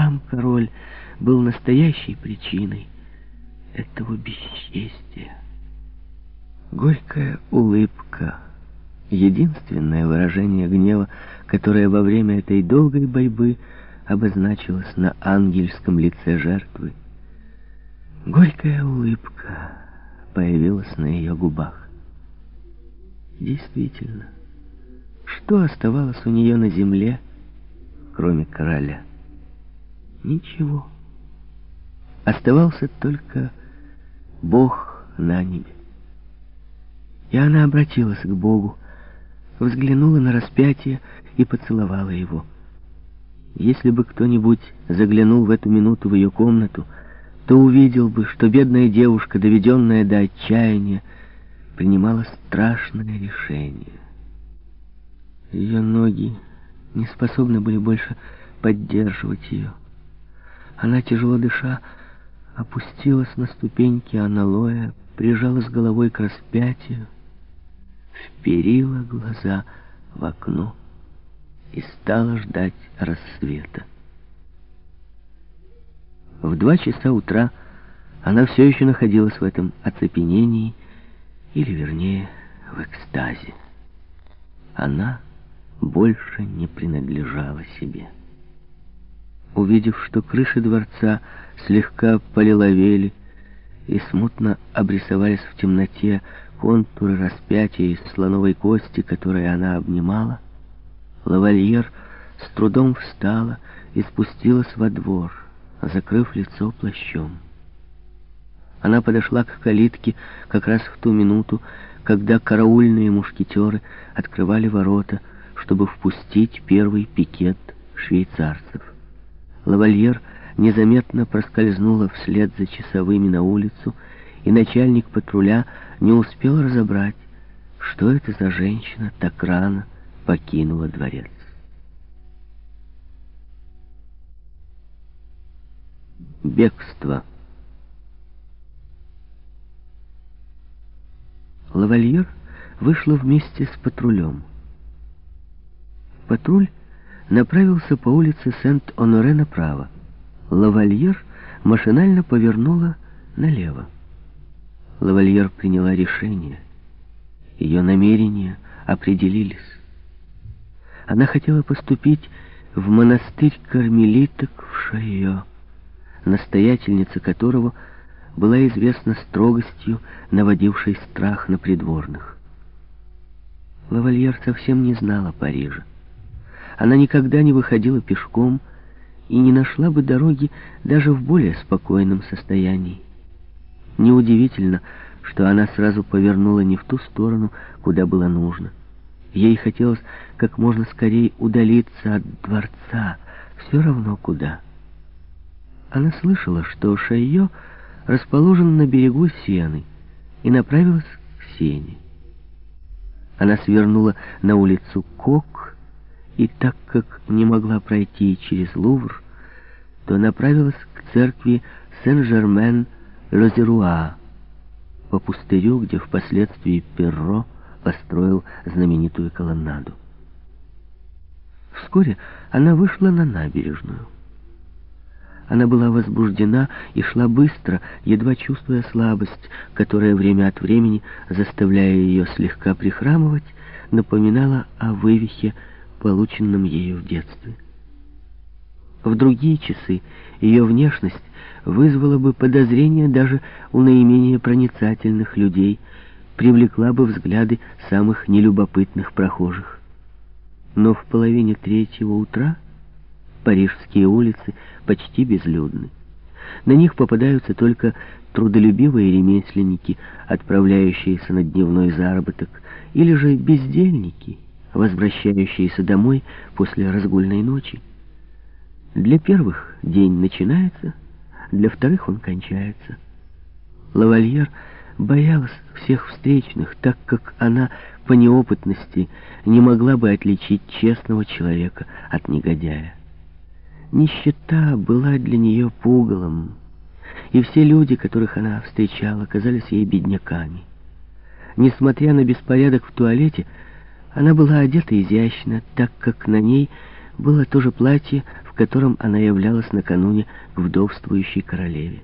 сам король был настоящей причиной этого бесчестия. Горькая улыбка, единственное выражение гнева, которое во время этой долгой борьбы обозначилось на ангельском лице жертвы. Горькая улыбка появилась на ее губах. Действительно, что оставалось у нее на земле, кроме короля? Ничего. Оставался только Бог на небе. И она обратилась к Богу, взглянула на распятие и поцеловала его. Если бы кто-нибудь заглянул в эту минуту в ее комнату, то увидел бы, что бедная девушка, доведенная до отчаяния, принимала страшное решение. Ее ноги не способны были больше поддерживать ее. Она, тяжело дыша, опустилась на ступеньки аналоя, прижалась головой к распятию, вперила глаза в окно и стала ждать рассвета. В два часа утра она все еще находилась в этом оцепенении, или, вернее, в экстазе. Она больше не принадлежала себе. Увидев, что крыши дворца слегка полиловели и смутно обрисовались в темноте контуры распятия из слоновой кости, которые она обнимала, лавальер с трудом встала и спустилась во двор, закрыв лицо плащом. Она подошла к калитке как раз в ту минуту, когда караульные мушкетеры открывали ворота, чтобы впустить первый пикет швейцарцев. Лавальер незаметно проскользнула вслед за часовыми на улицу, и начальник патруля не успел разобрать, что это за женщина так рано покинула дворец. Бегство. Лавальер вышла вместе с патрулем. Патруль направился по улице Сент-Оноре направо. Лавальер машинально повернула налево. Лавальер приняла решение. Ее намерения определились. Она хотела поступить в монастырь кармелиток в Шайо, настоятельница которого была известна строгостью, наводившей страх на придворных. Лавальер совсем не знала Парижа. Она никогда не выходила пешком и не нашла бы дороги даже в более спокойном состоянии. Неудивительно, что она сразу повернула не в ту сторону, куда было нужно. Ей хотелось как можно скорее удалиться от дворца, все равно куда. Она слышала, что Шайо расположен на берегу Сены, и направилась к Сене. Она свернула на улицу Кок, и так как не могла пройти через Лувр, то направилась к церкви Сен-Жермен-Лозеруа, по пустырю, где впоследствии Перро построил знаменитую колоннаду. Вскоре она вышла на набережную. Она была возбуждена и шла быстро, едва чувствуя слабость, которая время от времени, заставляя ее слегка прихрамывать, напоминала о вывихе, полученном ею в детстве. В другие часы ее внешность вызвала бы подозрение даже у наименее проницательных людей, привлекла бы взгляды самых нелюбопытных прохожих. Но в половине третьего утра Парижские улицы почти безлюдны. На них попадаются только трудолюбивые ремесленники, отправляющиеся на дневной заработок, или же бездельники, возвращающиеся домой после разгульной ночи. Для первых день начинается, для вторых он кончается. Лавальер боялась всех встречных, так как она по неопытности не могла бы отличить честного человека от негодяя. Нищета была для нее пугалом, и все люди, которых она встречала, казались ей бедняками. Несмотря на беспорядок в туалете, она была одета изящно, так как на ней было то же платье, в котором она являлась накануне к вдовствующей королеве.